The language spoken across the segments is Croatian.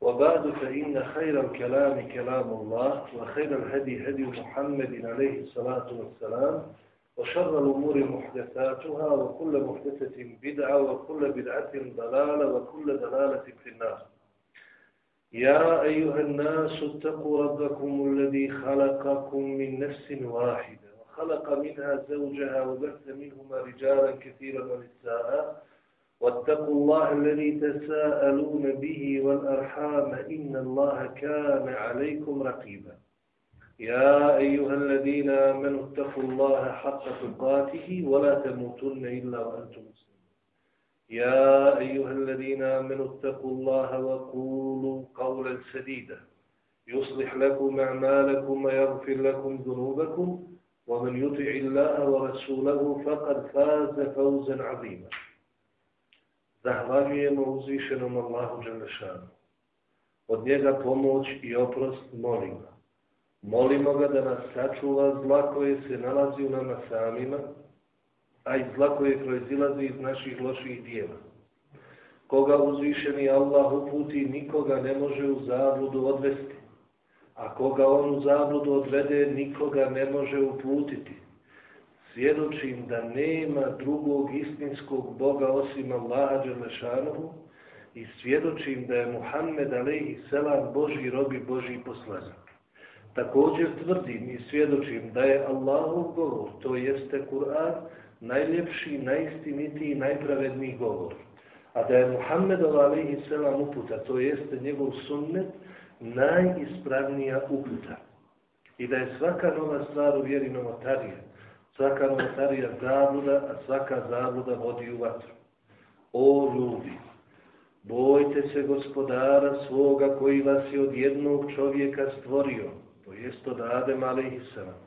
وبعد فإن خير الكلام كلام الله وخير الهدي هدي محمد عليه الصلاة والسلام وشر الأمور محدثاتها وكل محدثة بدعة وكل بدعة ضلالة وكل ضلالة في النار. يا أيها الناس اتقوا ربكم الذي خلقكم من نفس واحدة وخلق منها زوجها وبث منهما رجالا كثيرا ونساء واتقوا الله الذي تساءلون به والأرحام إن الله كان عليكم رقيبا. يا أيها الذين آمنوا اتقوا الله حق تقاته ولا تموتن إلا وأنتم مسلمون. يا أيها الذين آمنوا اتقوا الله وقولوا قولا سديدا. يصلح لكم أعمالكم ويغفر لكم ذنوبكم. ومن يطع الله ورسوله فقد فاز فوزا عظيما. Zahvaljujemo uzvišenom Allahu Đelešanu. Od njega pomoć i oprost molimo. Molimo ga da nas sačuva zla koje se nalazi u nama samima, a i zla koje proizilazi iz naših loših dijela. Koga uzvišeni Allah uputi, nikoga ne može u zabludu odvesti. A koga on u zabludu odvede, nikoga ne može uputiti svjedočim da nema drugog istinskog Boga osim Allaha Đelešanohu i svjedočim da je Muhammed alaihi selam Boži robi Boži poslanik. Također tvrdim i svjedočim da je Allahov govor, to jeste Kur'an, najljepši, najistinitiji, najpravedniji govor. A da je Muhammedov alaihi selam uputa, to jeste njegov sunnet, najispravnija uputa. I da je svaka nova stvar u vjeri novotarija Svaka novotarija zabluda, a svaka zabluda vodi u vatru. O ljudi, bojte se gospodara svoga koji vas je od jednog čovjeka stvorio, to jest od Adem alaihissalam,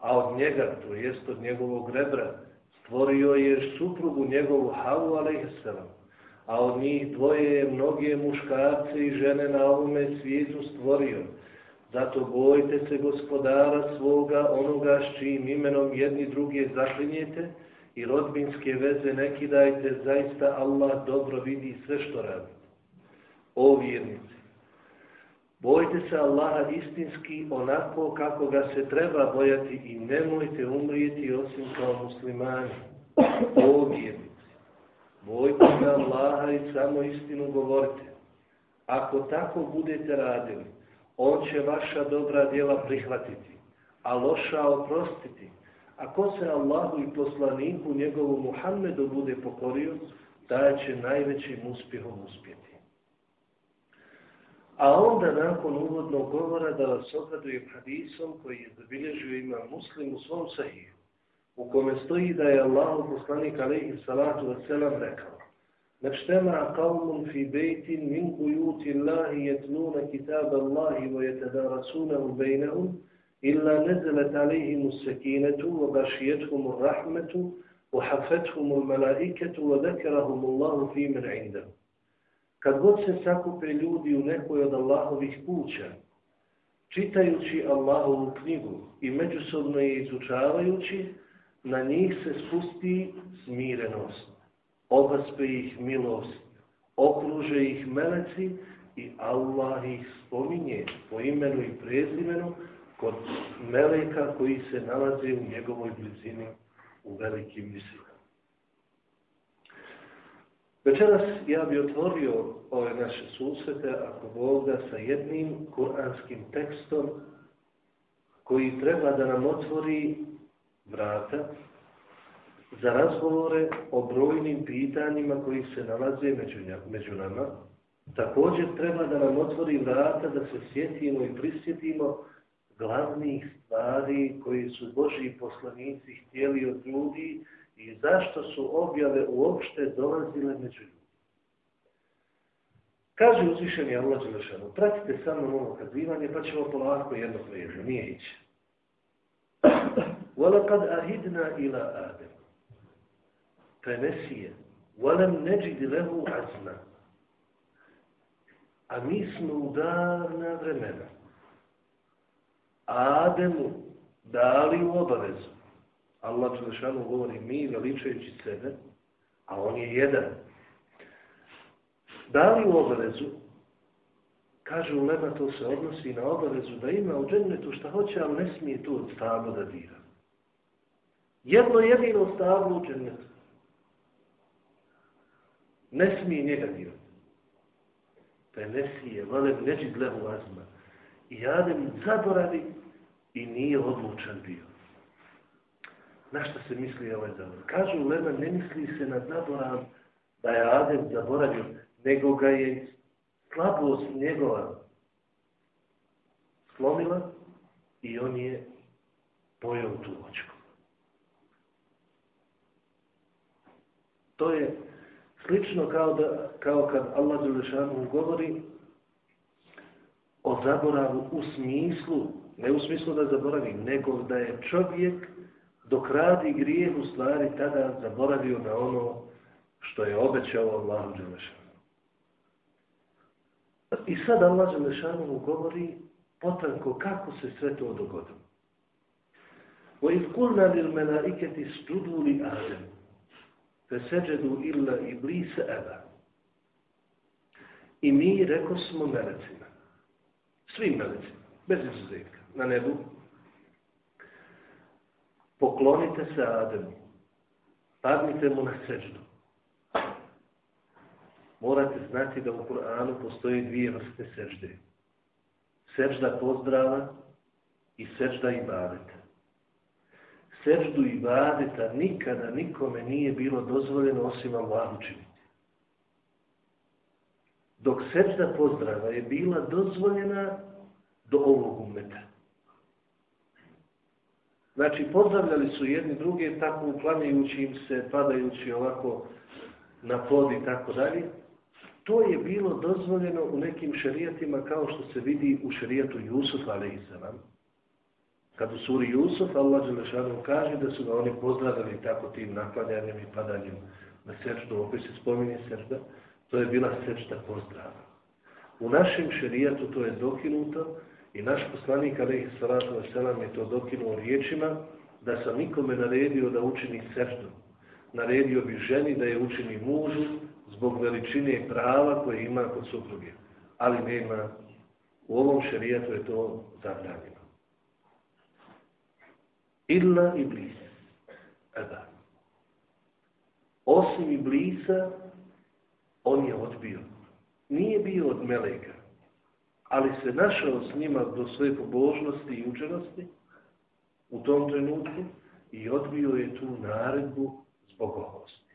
a od njega, to jest od njegovog rebra, stvorio je suprugu njegovu Havu alaihissalam, a od njih dvoje je mnoge muškarce i žene na ovome svijetu stvorio, zato bojte se gospodara svoga, onoga s čijim imenom jedni druge zaklinjete i rodbinske veze ne kidajte, zaista Allah dobro vidi sve što radite. O vjernici, bojte se Allaha istinski onako kako ga se treba bojati i nemojte umrijeti osim kao muslimani. O vjernici, bojte se Allaha i samo istinu govorite. Ako tako budete radili, on će vaša dobra djela prihvatiti, a loša oprostiti. Ako se Allahu i poslaniku njegovu Muhammedu bude pokorio, taj će najvećim uspjehom uspjeti. A onda nakon uvodnog govora da vas obradujem hadisom koji je zabilježio ima muslim u svom sahiju, u kome stoji da je Allahu poslanik alaihi salatu wasalam rekao ما اجتمع قوم في بيت من بيوت الله يتلون كتاب الله ويتدارسونه بينهم إلا نزلت عليهم السكينة وغشيتهم الرحمة وحفتهم الملائكة وذكرهم الله في من عنده Kad god se sakupe ljudi u nekoj od Allahovih kuća, čitajući Allahovu knjigu i međusobno je izučavajući, na njih se spusti smirenost obaspe ih milost, okruže ih meleci i Allah ih spominje po imenu i prezimenu kod meleka koji se nalaze u njegovoj blizini u velikim visinama. Večeras ja bi otvorio ove naše susrete, ako da, sa jednim kuranskim tekstom koji treba da nam otvori vrata za razgovore o brojnim pitanjima koji se nalaze među, nama. Također treba da nam otvori vrata da se sjetimo i prisjetimo glavnih stvari koji su Boži poslanici htjeli od ljudi i zašto su objave uopšte dolazile među ljudi. Kaže uzvišeni Allah Đelešanu, pratite samo ovo kazivanje pa ćemo polako jedno priježu, nije ići. وَلَقَدْ أَهِدْنَا إِلَىٰ آدَمَ فَنَسِيَ وَلَمْ نَجِدْ لَهُ عَزْمًا A mi smo u davna vremena Ademu dali u obavezu. Allah Đelešanu govori mi veličajući sebe, a on je jedan. Dali u obavezu, kaže u Lema, to se odnosi na obavezu da ima u džennetu šta hoće, ali ne smije tu od stabla da dira. Jedno jedino stablo u džennetu. Ne smije njega dirati. Pa ne smije, vale neđi gledu azma. I Adem zaboravi i nije odlučan bio. Na što se misli ovaj zaborav? Kažu Lema, ne misli se na zaborav da je Adem zaboravio, nego ga je slabost njegova slomila i on je pojao tu očku. To je slično kao, da, kao kad Allah Đelešanu govori o zaboravu u smislu, ne u smislu da zaboravi, nego da je čovjek dok radi grijeh u stvari tada zaboravio na ono što je obećao Allahu Đelešanu. I sad Allah Đelešanu govori potanko kako se sve to dogodilo. وَإِذْ قُلْنَا لِلْمَلَائِكَةِ اسْجُدُوا لِآدَمَ Feseđedu illa iblis eba. I mi reko smo melecima. Svim melecima. Bez izuzetka. Na nebu. Poklonite se Ademu. Padnite mu na seđu. Morate znati da u Kur'anu postoji dvije vrste sežde. Sežda pozdrava i sežda ibadeta. Seždu ibadeta nikada nikome nije bilo dozvoljeno osim Allahu činiti. Dok sežda pozdrava je bila dozvoljena do ovog umeta. Znači, pozdravljali su jedni druge tako uklanjajući im se, padajući ovako na pod i tako dalje. To je bilo dozvoljeno u nekim šerijatima kao što se vidi u šerijatu Jusuf, a.s. Kad u suri Jusuf, Allah Đelešanu kaže da su ga oni pozdravili tako tim naklanjanjem i padanjem na srčdu, opet se spominje srčda, to je bila srčda pozdrava. U našem šerijatu to je dokinuto i naš poslanik, alaihi salatu wasalam, je to dokinuo riječima da sam nikome naredio da učini srčdu. Naredio bi ženi da je učini mužu, zbog veličine prava koje ima kod supruge. Ali nema, u ovom šerijatu je to zabranjeno. Illa iblis. Eda. Osim iblisa, on je odbio. Nije bio od meleka, ali se našao s njima do svoje pobožnosti i učenosti u tom trenutku i odbio je tu naredbu zbog oholosti.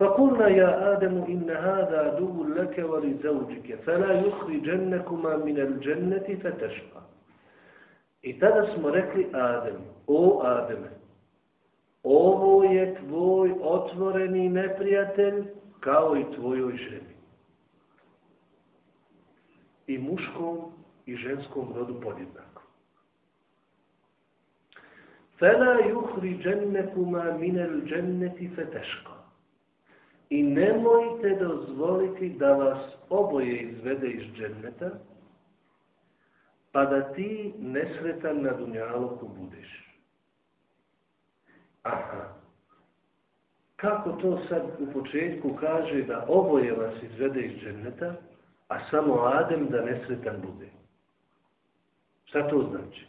فقلنا يا آدم إن هذا عدو لك ولزوجك فلا يخرجنكما من الجنة فتشقى i tada smo rekli Adem, o Ademe, ovo je tvoj otvoreni neprijatelj kao i tvojoj ženi. I muškom i ženskom rodu podjednako. Fela juhri džennekuma minel dženneti feteško. I nemojte dozvoliti da vas oboje izvede iz dženneta, pa da ti nesretan na dunjaluku budeš. Aha. Kako to sad u početku kaže da oboje vas izvede iz dženneta, a samo Adem da nesretan bude? Šta to znači?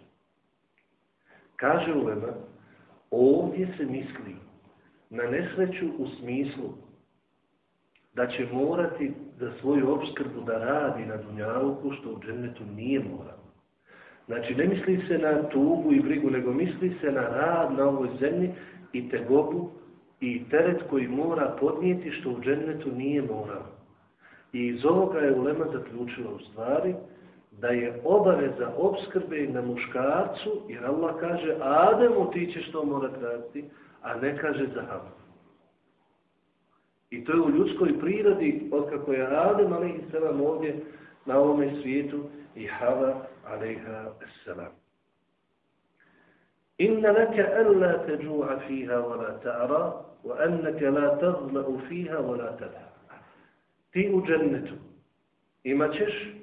Kaže Ulema, ovdje se misli na nesreću u smislu da će morati za svoju obskrbu da radi na dunjaluku, što u džennetu nije morao. Znači, ne misli se na tugu i brigu, nego misli se na rad na ovoj zemlji i tegobu i teret koji mora podnijeti, što u džennetu nije morao. I iz ovoga je Ulema zaključila u stvari da je obaveza obskrbe na muškarcu, jer Allah kaže, Ademu ti ćeš to morat raditi, a ne kaže za Havu. I to je u ljudskoj prirodi, otkako je Adem, ali i ovdje na ovome svijetu, i Hava, alaiha selam. Inna laka alla teđu'a fiha wa la ta'ra, wa annaka la tazla'u fiha wa la tada. Ti u džennetu imat ćeš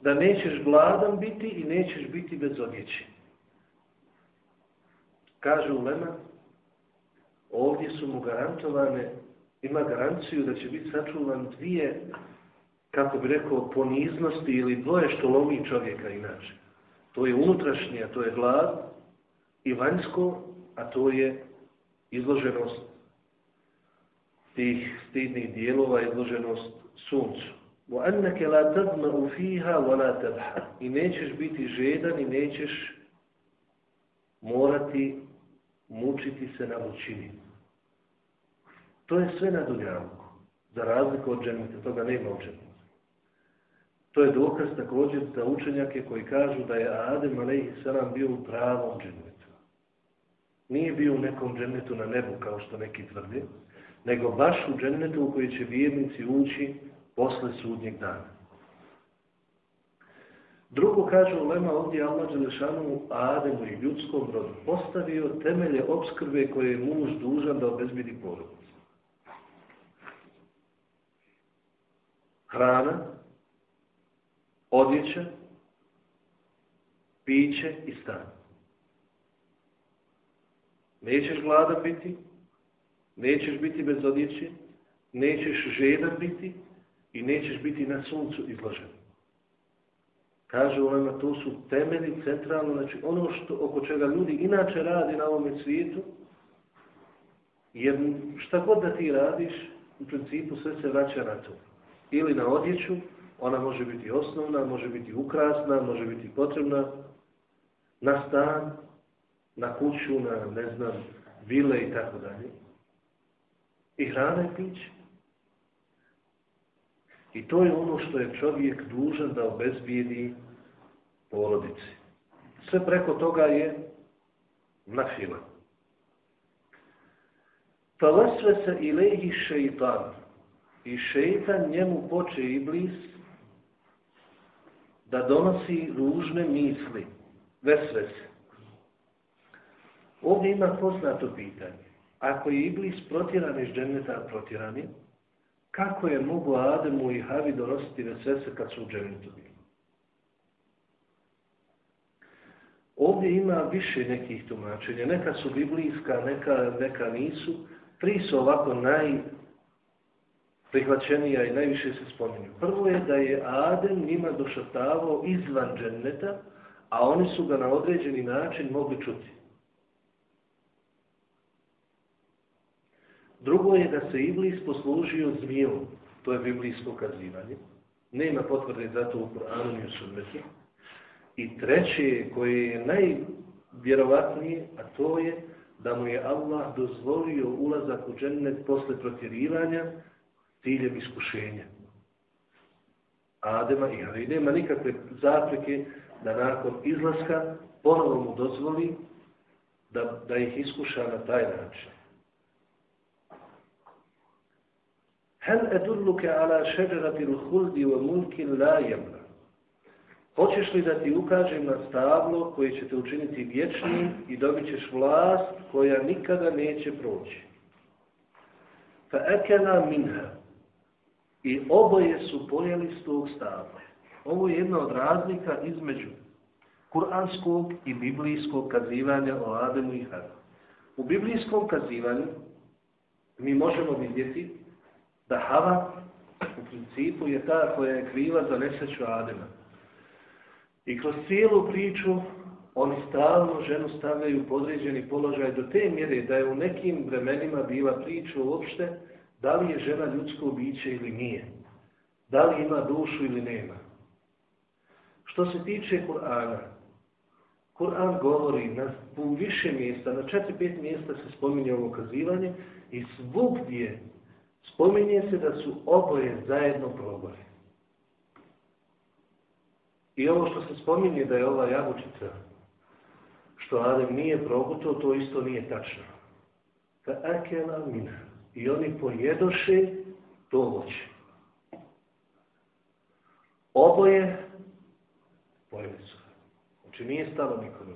da nećeš gladan biti i nećeš biti bez odjeći. Kaže Ulema, ovdje su mu garantovane, ima garanciju da će biti sačuvan dvije, kako bi rekao, poniznosti ili dvoje što lomi čovjeka inače. To je unutrašnje, a to je glad, i vanjsko, a to je izloženost tih stidnih dijelova, izloženost suncu. وَأَنَّكَ لَا تَذْمَعُ فِيهَا وَلَا تَبْحَ I nećeš biti žedan i nećeš morati mučiti se na mučini. To je sve na dunjavku. Za razliku od dženeta, toga nema u dženeta. To je dokaz također za učenjake koji kažu da je Adem a.s. bio u pravom dženetu. Nije bio u nekom dženetu na nebu kao što neki tvrdi, nego baš u dženetu u koji će vjernici ući posle sudnjeg dana. Drugo kaže Lema ovdje Allah Đelešanu Ademu i ljudskom rodu postavio temelje obskrbe koje je muž dužan da obezbidi porodicu. Hrana, odjeća, piće i stan. Nećeš gladan biti, nećeš biti bez odjeće, nećeš žedan biti i nećeš biti na suncu izložen. Kaže Ulema, to su temelji centralno, znači ono što, oko čega ljudi inače radi na ovome svijetu, jer šta god da ti radiš, u principu sve se vraća na to. Ili na odjeću, ona može biti osnovna, može biti ukrasna, može biti potrebna, na stan, na kuću, na, ne znam, vile i tako dalje. I hrana i piće. I to je ono što je čovjek dužan da obezbijedi porodici. Sve preko toga je na fila. Falasve se ilehi šeitan. I šeitan njemu poče iblis da donosi ružne misli, vesvese. Ovdje ima poznato pitanje. Ako je iblis protjeran iz dženeta, protjeran je, kako je mogu Ademu i Havi donositi vesvese kad su u dženetu bili? Ovdje ima više nekih tumačenja. Neka su biblijska, neka, neka nisu. Tri su ovako najprihvaćenija i najviše se spominju. Prvo je da je Adem njima došatavao izvan dženeta, a oni su ga na određeni način mogli čuti. Drugo je da se Iblis poslužio zmijom, to je biblijsko kazivanje. Nema potvrde za to u Koranu i u Sunnetu. I treće, koje je najvjerovatnije, a to je da mu je Allah dozvolio ulazak u džennet posle protjerivanja ciljem iskušenja. Adema i Ali nema nikakve zapreke da nakon izlaska ponovo mu dozvoli da, da ih iskuša na taj način. Hel edulluke ala šeđeratil huldi wa mulkin la. Hoćeš li da ti ukažem na stablo koje će te učiniti vječnim i dobit ćeš vlast koja nikada neće proći? Fa ekena minha. I oboje su pojeli s tog stabla. Ovo je jedna od razlika između kuranskog i biblijskog kazivanja o Ademu i Hadu. U biblijskom kazivanju mi možemo vidjeti da Hava u principu je ta koja je kriva za nesreću Adema. I kroz cijelu priču oni stalno ženu stavljaju podređeni položaj do te mjere da je u nekim vremenima bila priča uopšte da li je žena ljudsko biće ili nije. Da li ima dušu ili nema. Što se tiče Kur'ana, Kur'an govori na više mjesta, na četiri, pet mjesta se spominje ovo kazivanje i svugdje spominje se da su oboje zajedno probali. I ovo što se spominje da je ova jabučica, što Adem nije progutao, to isto nije tačno. Ka akela mina. I oni pojedoše to voće. Oboje pojeli su. Znači nije stalo nikome.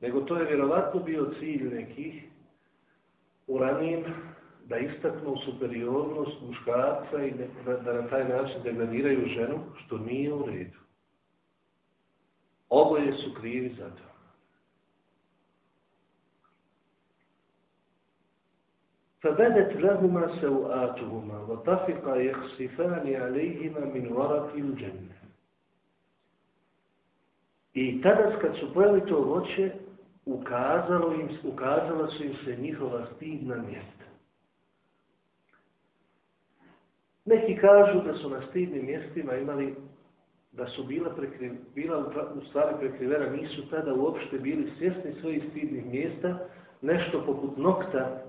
nego to je vjerovatno bio cilj nekih u ranijim da istaknu superiornost muškarca i da, da na taj način degradiraju ženu, što nije u redu. Oboje su krivi za to. فبدت لهما سوآتهما وطفقا يخصفان عليهما من ورق الجنة I tada kad su pojeli to voće, ukazalo im, ukazala su im se njihova stidna mjesta. Neki kažu da su na stidnim mjestima imali, da su bila, prekriv, bila u stvari prekrivena, nisu tada uopšte bili svjesni svojih stidnih mjesta, nešto poput nokta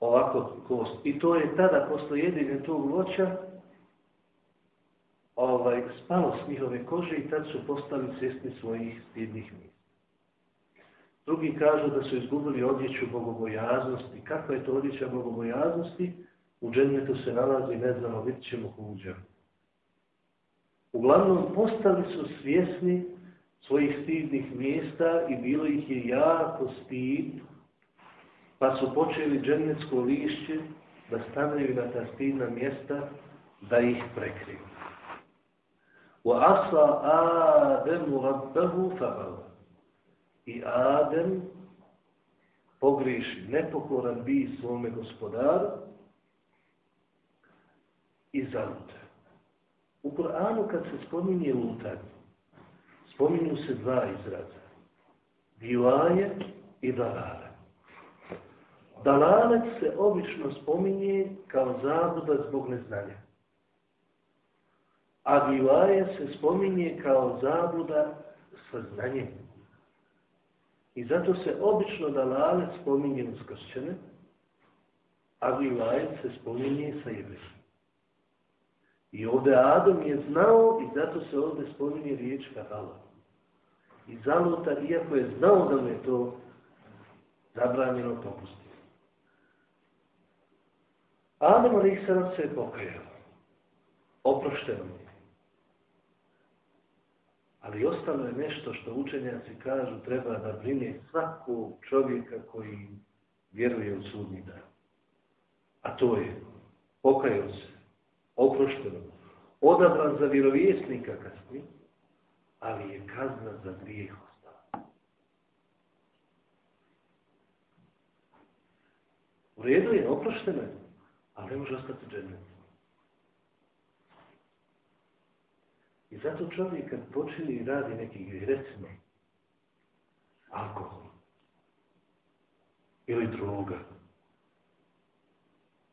ovako kost. I to je tada, posle jedine tog voća, ovaj, spalo s njihove kože i tad su postali svjesni svojih stidnih mjesta. Drugi kažu da su izgubili odjeću bogobojaznosti. Kakva je to odjeća bogobojaznosti? U džennetu se nalazi, ne znamo, vidit ćemo huđa. Uglavnom, postali su svjesni svojih stidnih mjesta i bilo ih je jako stid pa su počeli džennetsko lišće da stavljaju na ta stidna mjesta da ih prekriju. asa Ademu rabbehu فَغَوَ I Adem pogriši, nepokoran bi svome gospodaru i zalute. U Koranu kad se spominje lutanje, spominju se dva izraza. Bilaje i dalale. Dalalet se obično spominje kao zabuda zbog neznanja. A givaje se spominje kao zabuda sa znanjem. I zato se obično dalalet spominje uskršćene, a givaje se spominje sa jebešom. I ovdje Adam je znao i zato se ovdje spominje riječ kahala. I zaluta, iako je znao da mu je to zabranjeno popustiti. Adam ali se je pokajao. Oprošteno mi. Ali ostalo je nešto što učenjaci kažu treba da brine svakog čovjeka koji vjeruje u sudnji dan. A to je pokajao se, oprošteno, odabran za vjerovjesnika kasnije, ali je kazna za grijeh ostala. U redu je, oprošteno je ali ne može ostati džennet. I zato čovjek kad počini i radi neki gdje, recimo, alkohol, ili druga,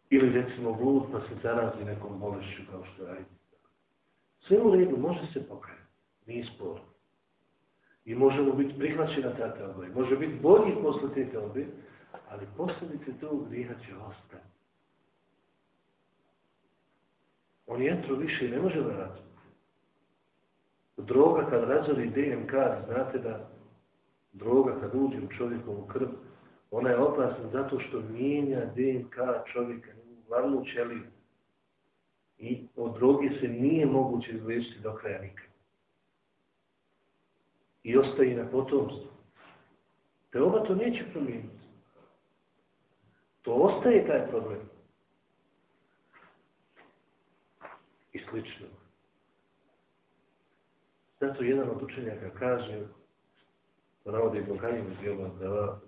ili recimo blud pa se zarazi nekom bolešću kao što je Sve u redu, može se pokajati, nije spor. I možemo biti prihvaćena ta teoba. Može biti bolji posle te ali posljedice tog griha će ostati. On jetru više ne može vratiti. Droga kad razori DNK, znate da droga kad uđe u čovjekovu krv, ona je opasna zato što mijenja DNK čovjeka glavnu ćeliju. I od droge se nije moguće izliječiti do kraja nikada. I ostaje na potomstvu. Te oba to neće promijeniti. To ostaje taj problem. I slično. Zato jedan od učenjaka kaže, to navodi Ibn iz dijela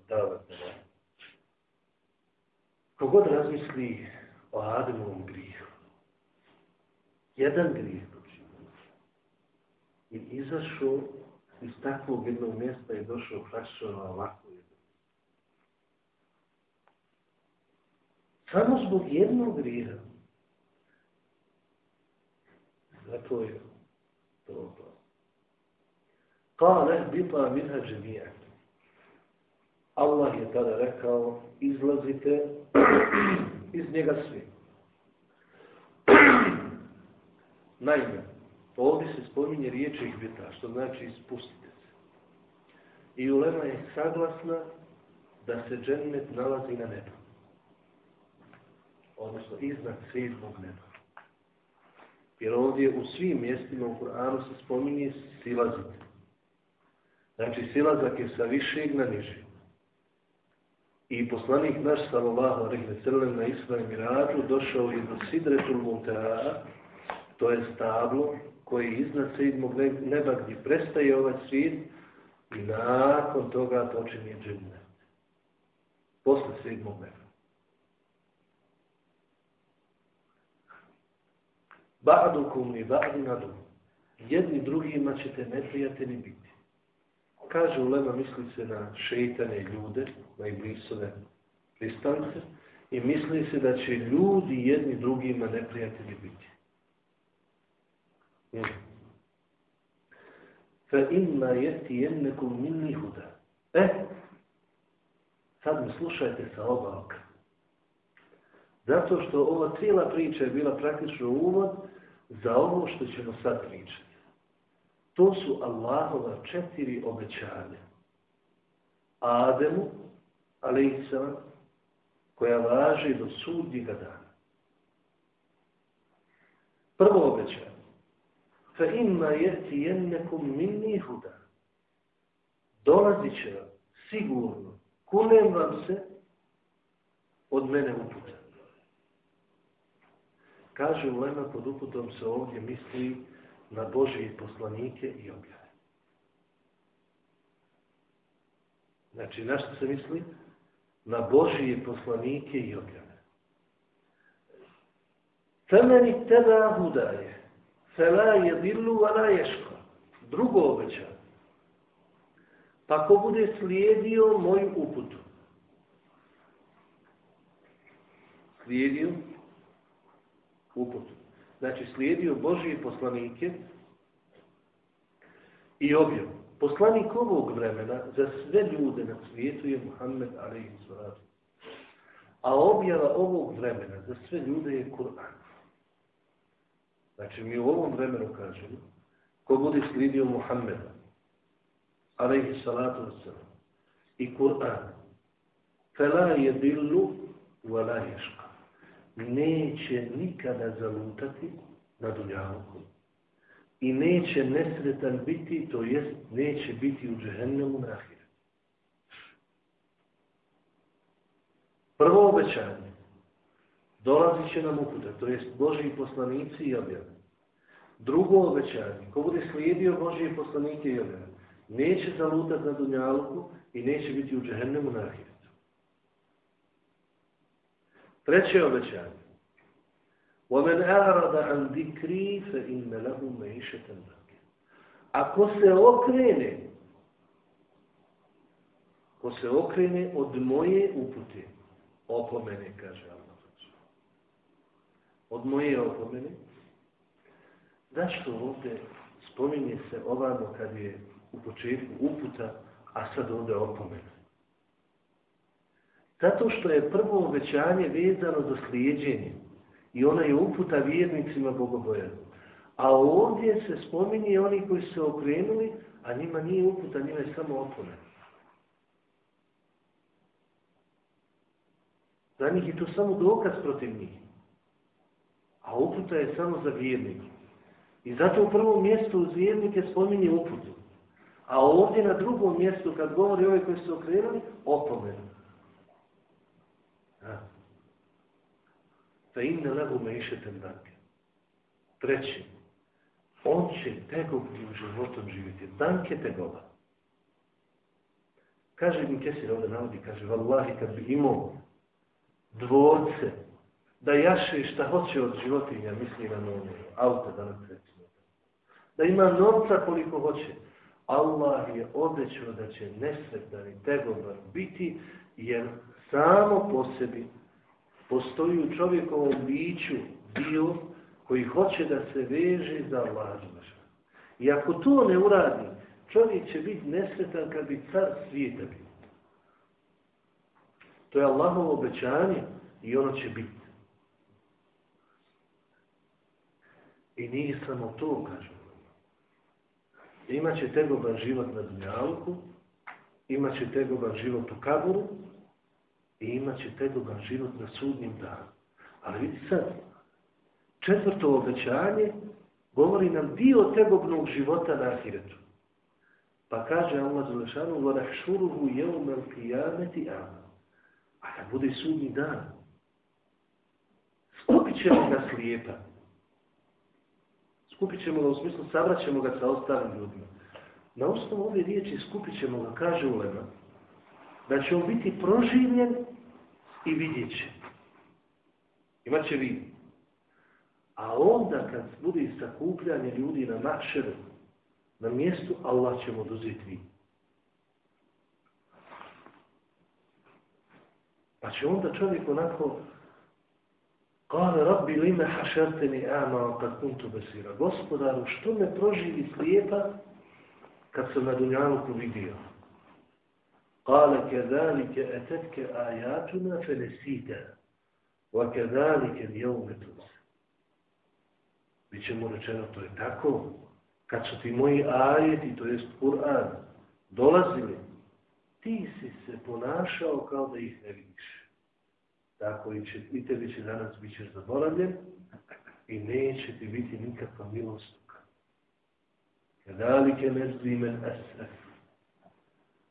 davata, kogod razmisli o Ademovom grihu, jedan grih počinio i izašao iz takvog jednog mjesta i došao ovakvu jednu. Samo zbog jednog griha Zato je to Kale bipa minha džemija. Allah je tada rekao, izlazite iz njega svi. Naime, ovdje se spominje riječi ihbita, što znači ispustite se. I ulema je saglasna da se džennet nalazi na nebu. Odnosno iznad svjetnog neba. Jer ovdje u svim mjestima u Kur'anu se spominje silazite. Znači, silazak je sa višeg na niži. I poslanik naš, sallallahu alaihi wa na Isra i Mirađu, došao je do Sidretul Muntaha, to je stablo koji je iznad sedmog neba gdje prestaje ovaj svijet i nakon toga počinje džinnet. Posle sedmog neba. Ba'dukum i ba'di nadu. Jedni drugima ćete neprijatelji biti. Kaže Ulema, misli se na šeitane ljude, na iblisove pristalice, i misli se da će ljudi jedni drugima neprijatelji biti. Fa imma jeti jennekum minni huda. E, sad mi slušajte sa oba. Zato što ova cijela priča je bila praktično uvod za ovo što ćemo sad pričati. To su Allahova četiri obećanja. Ademu, alaihissalam, koja važi do sudnjega dana. Prvo obećanje. Fa imma jeti jennekum minni huda. Dolazit će vam, sigurno, kunem vam se od mene uputa. Kaže Ulema, pod uputom se ovdje misli na Božije poslanike i objave. Znači, na što se misli? Na Božije poslanike i objave. Femeni teba hudaje, fela je dillu, a ješko. Drugo obećanje. Pa ko bude slijedio moju uputu, slijedio uputu. Znači slijedio Božije poslanike i objav. Poslanik ovog vremena za sve ljude na svijetu je Muhammed a.s. A objava ovog vremena za sve ljude je Kur'an. Znači mi u ovom vremenu kažemo ko bude slijedio Muhammeda a.s. i Kur'an fela je dillu wa la ješka neće nikada zalutati na dunjavku. I neće nesretan biti, to jest neće biti u džehennemu na Prvo obećanje. Dolazit će nam uputa, to jest Božji poslanici i objave. Drugo obećanje. Ko bude slijedio Božji poslanike i objave, neće zalutati na dunjalku i neće biti u džehennemu na Treće obećanje. وَمَنْ أَعْرَضَ عَنْ ذِكْرِي فَإِنَّ لَهُ مَيْشَةً Ako se okrene, ko se okrene od moje upute, opomene, kaže Allah. Od moje opomene, zašto ovdje spominje se ovamo kad je u početku uputa, a sad ovdje opomene? Zato što je prvo obećanje vezano za slijedženje i ona je uputa vjernicima bogobojazno. A ovdje se spominje oni koji su se okrenuli, a njima nije uputa, njima je samo opone. Za njih je to samo dokaz protiv njih. A uputa je samo za vjernike. I zato u prvom mjestu uz vjernike spominje uputu. A ovdje na drugom mjestu, kad govori ove koji su okrenuli, opomenu. Fe inne lehu me išetem danke. Treći, on će tegobnim životom živjeti. Danke tegoba. Kaže mi Kesir ovdje navodi, kaže, vallahi kad bi imao dvorce, da jaše šta hoće od životinja, misli na novu, auto da recimo. Da ima novca koliko hoće. Allah je obećao da će nesretan i tegoban biti, jer samo po sebi postoji u čovjekovom biću dio koji hoće da se veže za Allah. I ako to ne uradi, čovjek će biti nesretan kad bi car svijeta bio. To je Allahovo obećanje i ono će biti. I nije samo to, kažem. Imaće tegoban život na dunjalku, imaće tegoban život u kaburu, i imat će tegoban život na sudnjem danu. Ali vidi sad, četvrto obećanje govori nam dio tegobnog života na ahiretu. Pa kaže Allah Zalešanu, وَنَحْشُرُهُ يَوْمَ الْقِيَامَةِ أَمَا A kad bude sudnji dan, skupit ćemo ga slijepa. Skupit ćemo ga, u smislu sabrat ćemo ga sa ostalim ljudima. Na osnovu ove riječi skupit ćemo ga, kaže Ulema, da će on biti proživljen i vidjet će. Imat će vid. A onda kad bude sakupljanje ljudi na makšeru, na mjestu, Allah će mu oduzeti vid. Pa će onda čovjek onako Kale, rabbi, lime hašerteni ama kad kuntu besira. Gospodaru, što me proživi slijepa kad sam na Dunjaluku vidio? Kale, kedalike etetke ajatuna fenesite, wa kedalike djevmetus. Biće mu rečeno, to je tako, kad su ti moji ajeti, to jest Kur'an, dolazili, ti si se ponašao kao da ih ne vidiš. Tako i, će, i tebi će danas bit ćeš zaboravljen i neće ti biti nikakva milost. Kadalike nezbi men esef.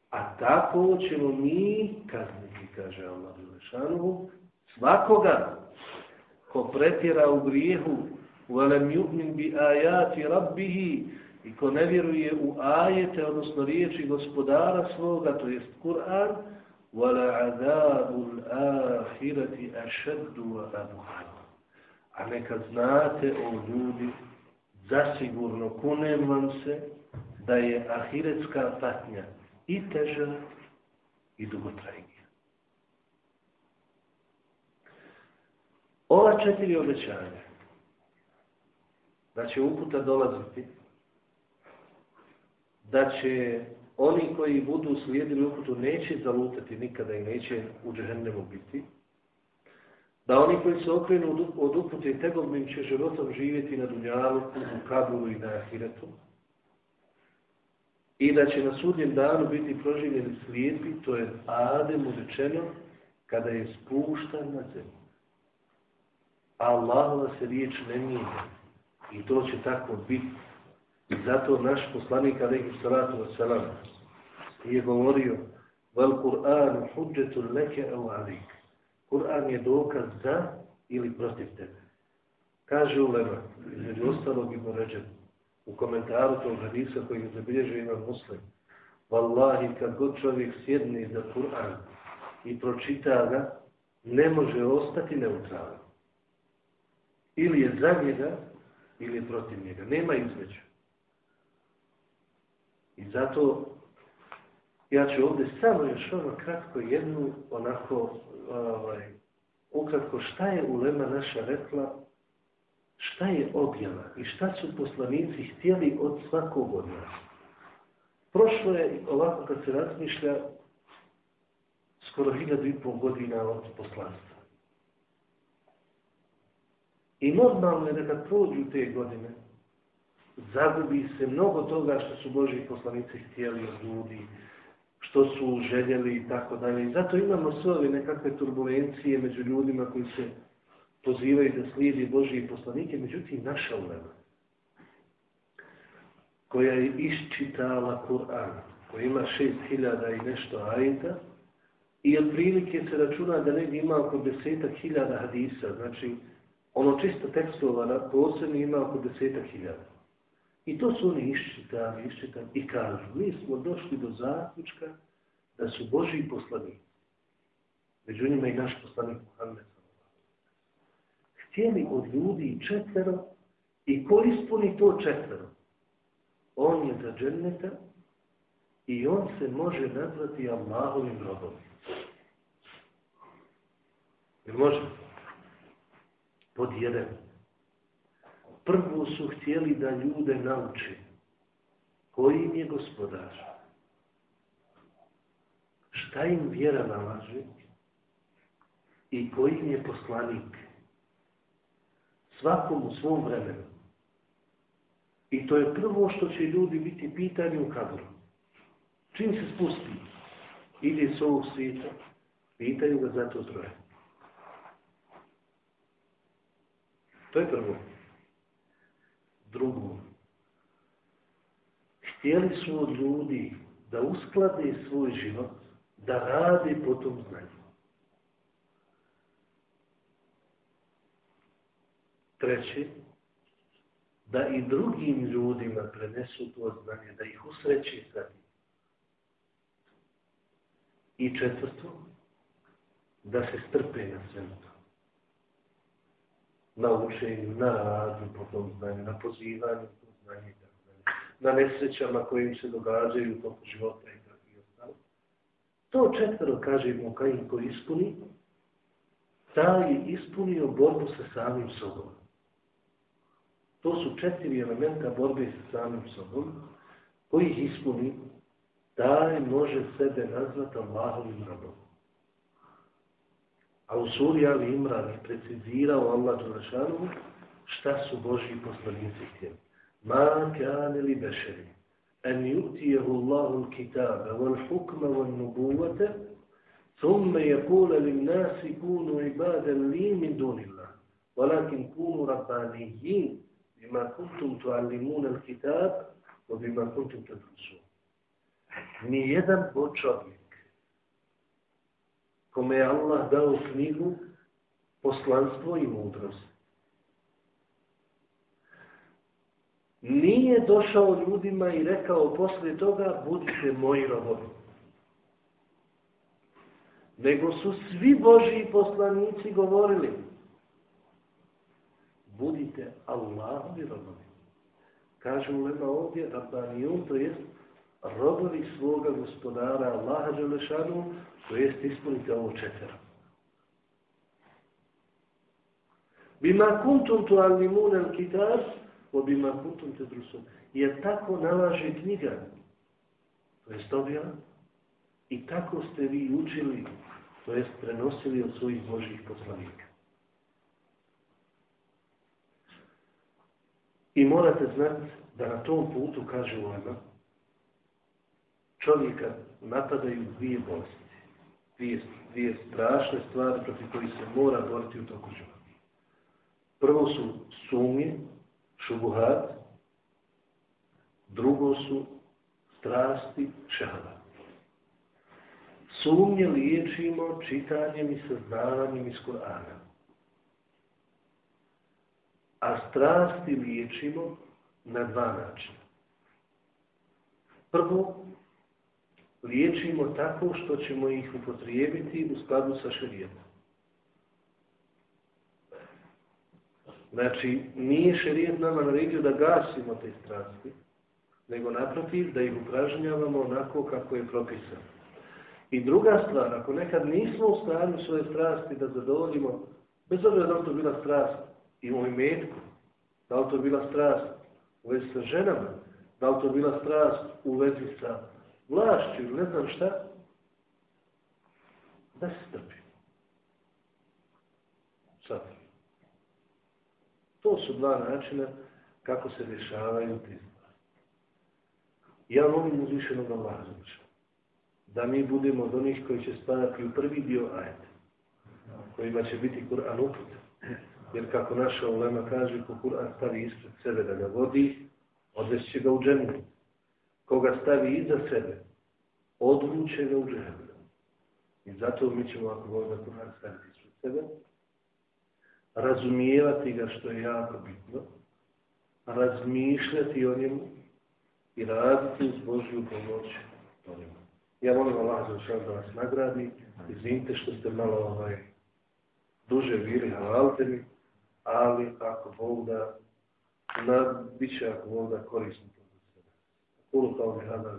A tako ćemo mi kazniti, kaže Allah Đelešanovu, svakoga ko pretjera u grijehu وَلَمْ يُؤْمِنْ بِآيَاتِ رَبِّهِ i ko ne vjeruje u ajete, odnosno riječi gospodara svoga, to jest Kur'an, وَلَعَذَابُ الْآخِرَةِ أَشَدُّ وَأَبُحَنُ A neka znate o ljudi, zasigurno kunem vam se, da je ahiretska patnja i teža i dugotrajnija. Ova četiri obećanja da će uputa dolaziti, da će oni koji budu slijedili uputu neće zalutati nikada i neće u džehennemu biti, da oni koji se okrenu od upute i tegobnim će životom živjeti na Dunjalu, u Kabulu i na Ahiretu, i da će na sudnjem danu biti proživljeni slijepi, to je Ademu rečeno kada je spuštan na zemlju. Allahova se riječ ne mijenja. I to će tako biti. I zato naš poslanik, alaihi salatu wasalam, je govorio Val Kur'an huđetu leke au alik. Kur'an je dokaz za ili protiv tebe. Kaže Ulema, između ostalog Ibn Ređeb, u komentaru tog hadisa koji je zabilježio imam muslim, Wallahi, kad god čovjek sjedne za Kur'an i pročita ga, ne može ostati neutralan. Ili je za njega, ili protiv njega. Nema između. I zato ja ću ovdje samo još ono kratko jednu onako ovaj, ukratko šta je ulema naša rekla, šta je objava i šta su poslanici htjeli od svakog od nas. Prošlo je ovako kad se razmišlja skoro hiljadu i pol godina od poslanstva. I normalno je da kad prođu te godine, zagubi se mnogo toga što su Boži poslanici htjeli od ljudi, što su željeli i tako dalje. I zato imamo sve ove nekakve turbulencije među ljudima koji se pozivaju da slijedi Božije poslanike, međutim naša ulema, koja je iščitala Kur'an, koja ima šest hiljada i nešto ajta, i otprilike se računa da ne ima oko desetak hiljada hadisa, znači ono čisto tekstova na posebni ima oko desetak hiljada. I to su oni iščitali, iščitali i kažu, mi smo došli do zaključka da su Boži poslanici. Među njima i naš poslanik Muhammed. Htjeli od ljudi četvero i ko ispuni to četvero? On je za dženneta i on se može nazvati Allahovim robom. Jer može? Pod jedan. Prvo su htjeli da ljude nauči koji im je gospodar. Šta im vjera nalaže i koji im je poslanik. Svakom u svom vremenu. I to je prvo što će ljudi biti pitani u kadru. Čim se spusti, ide s ovog svijeta, pitaju ga za to troje. To je prvo. Drugo. htjeli su od ljudi da usklade svoj život, da radi po tom znanju. Treći, da i drugim ljudima prenesu to znanje, da ih usreći sa njim. I četvrto, da se strpe na svemu to. Na učenju, na radu po tom znanju, na pozivanju po znanju, na nesrećama koje im se događaju toku života i tako i ostalo. To četvero, kaže mu Kajin, ko ispuni, taj je ispunio borbu sa samim sobom. To su četiri elementa borbe sa samim sobom, koji ih ispuni, taj može sebe nazvati Allahovim robom. A u suri Ali Imran je precizirao Allah Đelešanu šta su Božji poslanici htjeli. Ma kane li bešeri, en yutijehu Allahu l-kitaba, wal hukma, wal nubuvata, ثم يقول للناس كونوا عبادا لي من دون الله ولكن كونوا ربانيين bima ali tuallimun al-kitab wa bima kuntum tadrusun. Ni jedan bo čovjek kome je Allah dao knjigu, poslanstvo i mudrost. Nije došao ljudima i rekao poslije toga budite moji robovi. Nego su svi Božji poslanici govorili budite Allahovi robovi. Kaže u Lema ovdje, Rabbanijun, to jest robovi svoga gospodara Allaha Đelešanu, to jest ispunite ovo četvero. Bima kuntum tu alimun al kitab, o bima kuntum te drusom. Jer tako nalaže knjiga, to jest objava, i tako ste vi učili, to jest prenosili od svojih Božih poslanika. I morate znati da na tom putu, kaže Ulema, čovjeka napadaju dvije bolesti. Dvije, dvije strašne stvari protiv kojih se mora boriti u toku života. Prvo su sumnje, šubuhat, drugo su strasti, šehavat. Sumnje liječimo čitanjem i saznavanjem iz Korana a strasti liječimo na dva načina. Prvo, liječimo tako što ćemo ih upotrijebiti u skladu sa šerijetom. Znači, nije šerijet nama naredio da gasimo te strasti, nego naprotiv da ih upražnjavamo onako kako je propisano. I druga stvar, ako nekad nismo u stanju svoje strasti da zadovoljimo, bez obzira da to bila strast i u imetku. Da li to bila strast u vezi sa ženama? Da li to bila strast u vezi sa vlašću ili ne znam šta? Da se strpi. Sad. To su dva načina kako se rješavaju ti. Ja molim uzvišenog Allaha da mi budemo od onih koji će spadati u prvi dio ajde, kojima će biti Kur'an uput. Jer kako naša ulema kaže, ko Kur'an stavi ispred sebe da ga vodi, odvešće ga u dženu. Koga stavi iza sebe, odvuće ga u dženu. I zato mi ćemo, ako možda Kur'an staviti ispred sebe, razumijevati ga što je jako bitno, razmišljati o njemu i raditi uz Božju pomoć o njemu. Ja molim Allah za da vas nagradi. Izvinite što ste malo ovaj, duže bili halalte mi ali ako Bog da, na, bit će ako Bog da korisno to za sebe. Kulu kao mi hada,